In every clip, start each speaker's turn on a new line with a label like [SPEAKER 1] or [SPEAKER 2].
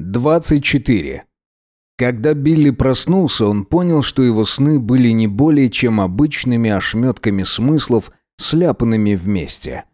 [SPEAKER 1] 24. Когда Билли проснулся, он понял, что его сны были не более чем обычными ошметками смыслов, сляпанными вместе.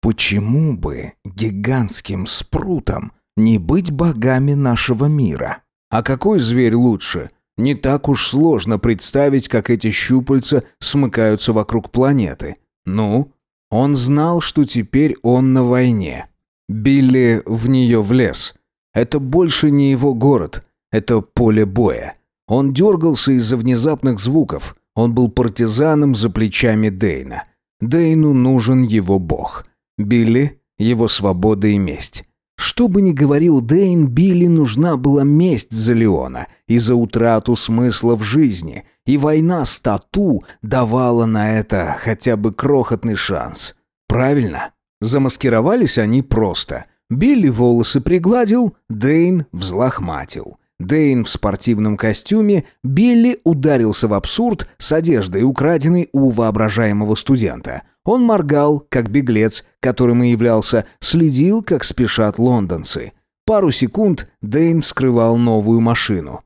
[SPEAKER 1] Почему бы гигантским спрутом не быть богами нашего мира? А какой зверь лучше? Не так уж сложно представить, как эти щупальца смыкаются вокруг планеты. Ну, он знал, что теперь он на войне. Билли в нее влез. Это больше не его город, это поле боя. Он дергался из-за внезапных звуков. Он был партизаном за плечами Дейна. Дейну нужен его бог. Билли — его свобода и месть. Что бы ни говорил Дейн, Билли нужна была месть за Леона и за утрату смысла в жизни, и война с Тату давала на это хотя бы крохотный шанс. Правильно? Замаскировались они просто. Билли волосы пригладил, Дейн взлохматил. Дейн в спортивном костюме, Билли ударился в абсурд с одеждой, украденной у воображаемого студента. Он моргал, как беглец, которым и являлся, следил, как спешат лондонцы. Пару секунд Дейн вскрывал новую машину.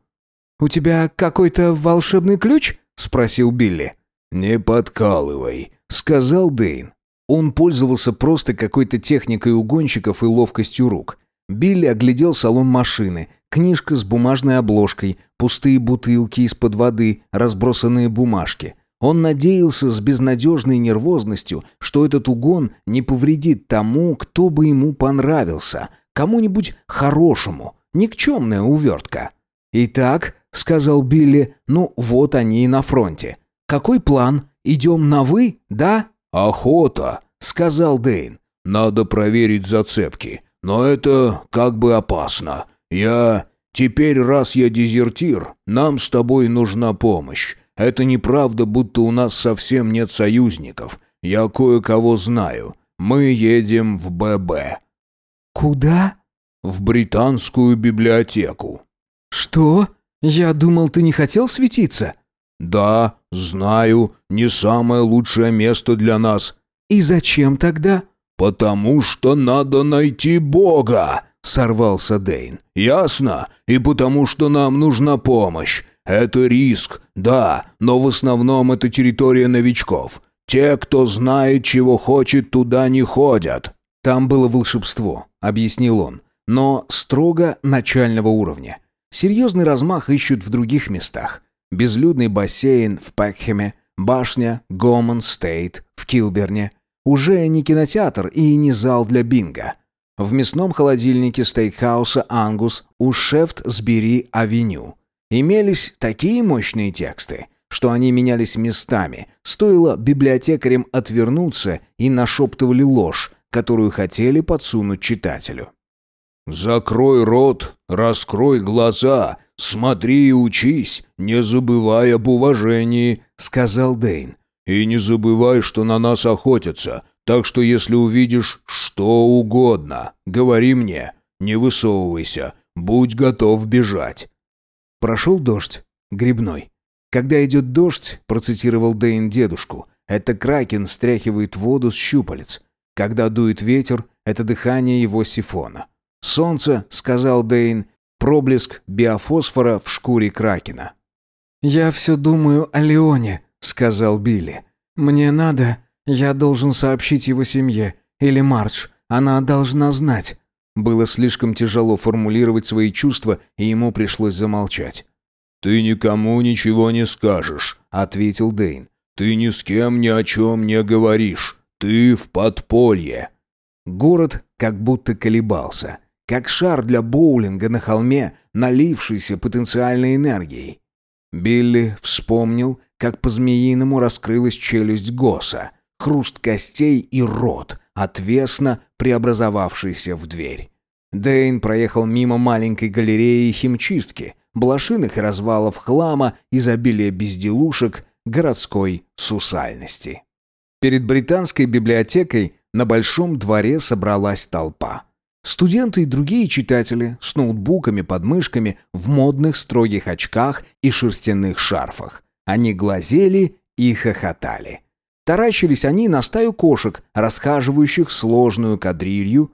[SPEAKER 1] «У тебя какой-то волшебный ключ?» — спросил Билли.
[SPEAKER 2] «Не подкалывай», —
[SPEAKER 1] сказал Дейн. Он пользовался просто какой-то техникой угонщиков и ловкостью рук. Билли оглядел салон машины, книжка с бумажной обложкой, пустые бутылки из-под воды, разбросанные бумажки. Он надеялся с безнадежной нервозностью, что этот угон не повредит тому, кто бы ему понравился, кому-нибудь хорошему, никчемная увертка. «Итак», — сказал Билли, — «ну вот они и на фронте. Какой план? Идем на «вы», да?»
[SPEAKER 2] «Охота», — сказал Дейн. «Надо проверить зацепки. Но это как бы опасно. Я... Теперь, раз я дезертир, нам с тобой нужна помощь. Это неправда, будто у нас совсем нет союзников. Я кое-кого знаю. Мы едем в ББ».
[SPEAKER 1] «Куда?»
[SPEAKER 2] «В британскую библиотеку».
[SPEAKER 1] «Что? Я думал, ты не хотел светиться?»
[SPEAKER 2] «Да, знаю, не самое лучшее место для нас».
[SPEAKER 1] «И зачем тогда?»
[SPEAKER 2] «Потому что надо найти Бога!» — сорвался Дейн. «Ясно? И потому что нам нужна помощь. Это риск, да, но в основном это территория новичков. Те, кто знает, чего хочет, туда не ходят».
[SPEAKER 1] «Там было волшебство», — объяснил он, «но строго начального уровня. Серьезный размах ищут в других местах. Безлюдный бассейн в Пекхеме, башня Гомон Стейт в Килберне — уже не кинотеатр и не зал для бинго. В мясном холодильнике стейкхауса «Ангус» у Шафтсбери-авеню имелись такие мощные тексты, что они менялись местами, стоило библиотекарям отвернуться и нашептывали ложь, которую хотели подсунуть читателю.
[SPEAKER 2] «Закрой рот, раскрой глаза, смотри и учись, не забывай об уважении», — сказал Дейн. И не забывай, что на нас охотятся, так что если увидишь что угодно, говори мне, не высовывайся, будь готов бежать».
[SPEAKER 1] Прошел дождь, грибной. «Когда идет дождь», — процитировал Дэйн дедушку, «это кракен стряхивает воду с щупалец. Когда дует ветер, это дыхание его сифона. Солнце», — сказал Дэйн, — «проблеск биофосфора в шкуре кракена». «Я все думаю о Леоне», — сказал Билли. «Мне надо. Я должен сообщить его семье. Или Мардж. Она должна знать». Было слишком тяжело формулировать свои чувства, и ему пришлось замолчать.
[SPEAKER 2] «Ты никому ничего не скажешь», — ответил Дейн. «Ты ни с кем ни о чем не говоришь. Ты в подполье».
[SPEAKER 1] Город как будто колебался, как шар для боулинга на холме, налившийся потенциальной энергией. Билли вспомнил, как по-змеиному раскрылась челюсть Госа, хруст костей и рот, отвесно преобразовавшийся в дверь. Дейн проехал мимо маленькой галереи химчистки, блошиных развалов хлама, изобилия безделушек, городской сусальности. Перед британской библиотекой на большом дворе собралась толпа. Студенты и другие читатели с ноутбуками под мышками в модных строгих очках и шерстяных шарфах. Они глазели и хохотали. Таращились они на стаю кошек, расхаживающих сложную кадрилью,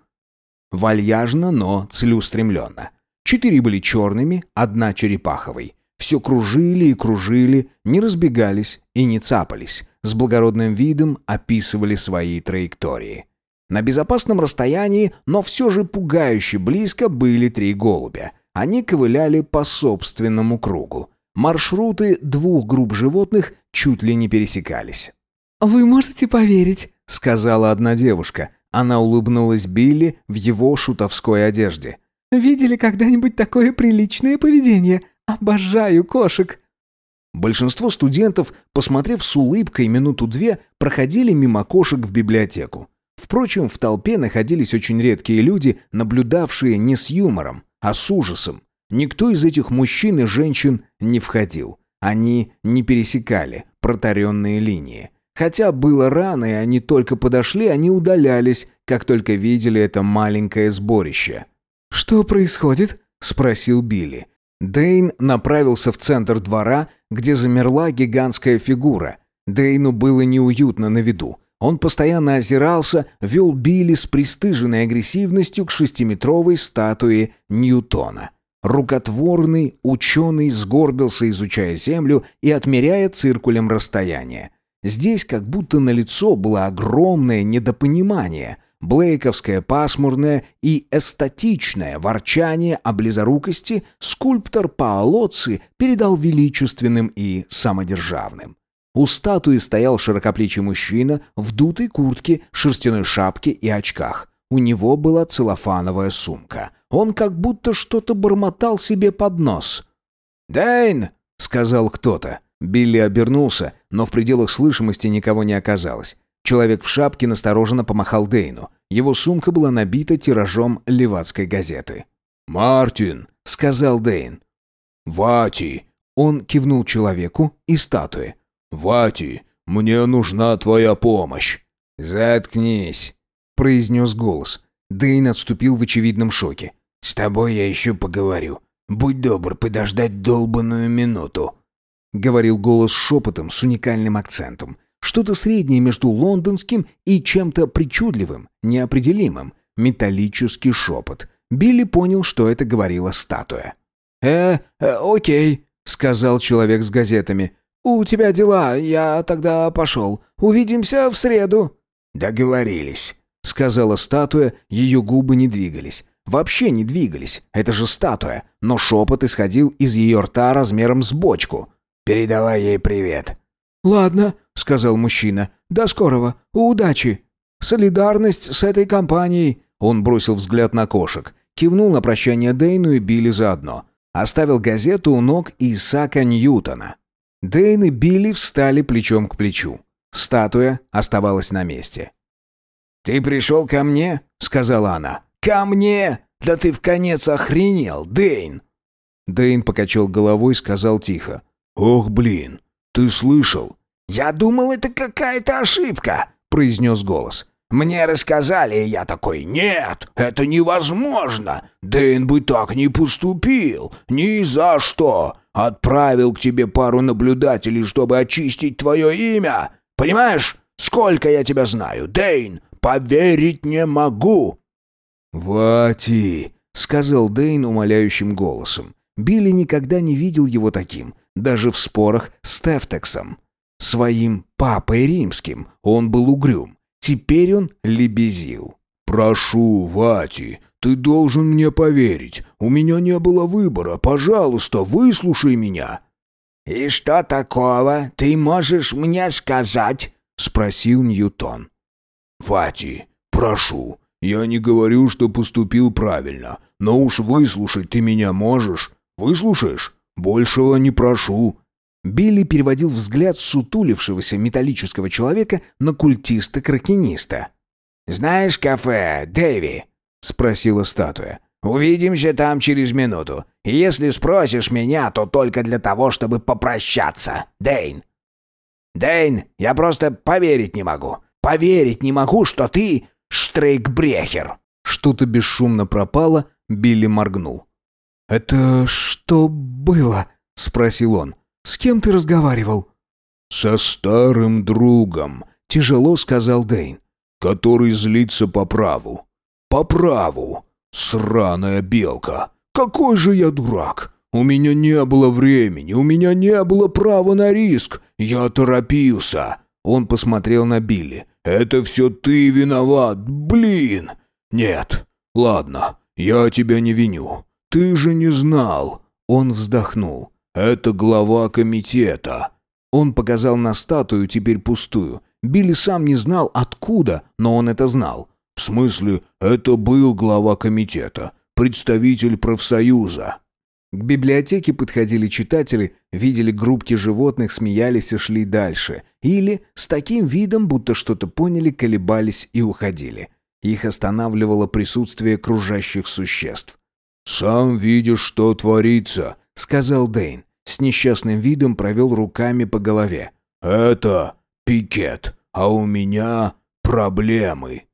[SPEAKER 1] вальяжно, но целеустремленно. Четыре были черными, одна черепаховой. Все кружили и кружили, не разбегались и не цапались. С благородным видом описывали свои траектории. На безопасном расстоянии, но все же пугающе близко были три голубя. Они ковыляли по собственному кругу. Маршруты двух групп животных чуть ли не пересекались.
[SPEAKER 3] «Вы можете поверить», —
[SPEAKER 1] сказала одна девушка. Она улыбнулась Билли в его шутовской одежде.
[SPEAKER 3] «Видели когда-нибудь такое приличное поведение? Обожаю кошек!»
[SPEAKER 1] Большинство студентов, посмотрев с улыбкой минуту-две, проходили мимо кошек в библиотеку. Впрочем, в толпе находились очень редкие люди, наблюдавшие не с юмором, а с ужасом. Никто из этих мужчин и женщин не входил. Они не пересекали протаренные линии. Хотя было рано, и они только подошли, они удалялись, как только видели это маленькое сборище.
[SPEAKER 3] «Что происходит?» – спросил Билли.
[SPEAKER 1] Дейн направился в центр двора, где замерла гигантская фигура. Дейну было неуютно на виду. Он постоянно озирался, вел Билли с пристыженной агрессивностью к шестиметровой статуе Ньютона. Рукотворный ученый сгорбился, изучая Землю и отмеряя циркулем расстояние. Здесь как будто на лицо было огромное недопонимание. Блейковское пасмурное и эстетичное ворчание о близорукости скульптор Паолоци передал величественным и самодержавным. У статуи стоял широкоплечий мужчина в дутой куртке, шерстяной шапке и очках. У него была целлофановая сумка. Он как будто что-то бормотал себе под нос. «Дэйн!» — сказал кто-то. Билли обернулся, но в пределах слышимости никого не оказалось. Человек в шапке настороженно помахал Дейну. Его сумка была набита тиражом левацкой газеты.
[SPEAKER 2] «Мартин», —
[SPEAKER 1] сказал Дейн.
[SPEAKER 2] «Вати».
[SPEAKER 1] Он кивнул человеку и статуе.
[SPEAKER 2] «Вати, мне нужна твоя помощь».
[SPEAKER 1] «Заткнись», — произнес голос. Дейн отступил в очевидном шоке. «С тобой я еще поговорю. Будь добр подождать долбанную минуту». Говорил голос шепотом с уникальным акцентом. Что-то среднее между лондонским и чем-то причудливым, неопределимым. Металлический шепот. Билли понял, что это говорила статуя.
[SPEAKER 3] «Э, э окей», — сказал человек с газетами. «У тебя дела, я тогда пошел. Увидимся в среду».
[SPEAKER 1] «Договорились», — сказала статуя, ее губы не двигались. Вообще не двигались, это же статуя, но шепот исходил из ее рта размером с бочку. Передавай ей привет».
[SPEAKER 3] «Ладно», — сказал мужчина. «До скорого. Удачи. Солидарность с этой компанией».
[SPEAKER 1] Он бросил взгляд на кошек, кивнул на прощание Дейну и Билли заодно. Оставил газету у ног Исаака Ньютона. Дейн и Билли встали плечом к плечу. Статуя оставалась на месте. «Ты пришел ко мне?» — сказала она. «Ко мне? Да ты в конец охренел, Дейн!» Дейн покачал головой и сказал тихо.
[SPEAKER 2] «Ох, блин, ты слышал?»
[SPEAKER 1] «Я думал, это какая-то ошибка», — произнес голос. «Мне рассказали, и я такой, нет, это невозможно. Дэйн бы так не поступил, ни за что. Отправил к тебе пару наблюдателей, чтобы очистить твое имя. Понимаешь, сколько я тебя знаю, Дэйн, поверить не могу».
[SPEAKER 2] «Вати», — сказал Дэйн умоляющим голосом.
[SPEAKER 1] Билли никогда не видел его таким, даже в спорах с Тефтексом. Своим папой римским он был угрюм. Теперь он лебезил.
[SPEAKER 2] «Прошу, Вати, ты должен мне поверить. У меня не было выбора. Пожалуйста, выслушай меня».
[SPEAKER 1] «И что такого ты можешь мне сказать?» — спросил Ньютон.
[SPEAKER 2] «Вати, прошу, я не говорю, что поступил правильно, но уж выслушать ты меня можешь. Выслушаешь? Большего не прошу».
[SPEAKER 1] Билли переводил взгляд сутулившегося металлического человека на культиста-кракениста. «Знаешь кафе, Дэви?» — спросила статуя. «Увидимся там через минуту. Если спросишь меня, то только для того, чтобы попрощаться, Дэйн». «Дэйн, я просто поверить не могу. Поверить не могу, что ты Штрейкбрехер». Что-то бесшумно пропало, Билли моргнул.
[SPEAKER 3] «Это что было?» — спросил он. «С кем ты разговаривал?»
[SPEAKER 2] «Со старым другом», — тяжело сказал Дейн, «который злится по праву. По праву. Сраная белка. Какой же я дурак! У меня не было времени, у меня не было права на риск. Я торопился. Он посмотрел на Билли. Это все ты виноват, блин. Нет, ладно, я тебя не виню. Ты же не знал. Он вздохнул. Это глава комитета. Он показал на статую, теперь пустую. Билли сам не знал, откуда, но он это знал. В смысле, это был глава комитета, представитель профсоюза.
[SPEAKER 1] К библиотеке подходили читатели, видели группки животных, смеялись и шли дальше. Или, с таким видом, будто что-то поняли, колебались и уходили. Их останавливало присутствие кружащих существ.
[SPEAKER 2] «Сам видишь, что творится», —
[SPEAKER 1] сказал Дейн. С несчастным видом провел руками по голове.
[SPEAKER 2] «Это пикет, а у меня проблемы».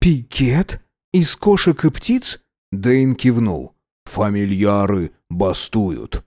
[SPEAKER 3] «Пикет? Из кошек и птиц?»
[SPEAKER 1] Дейн кивнул.
[SPEAKER 2] «Фамильяры бастуют.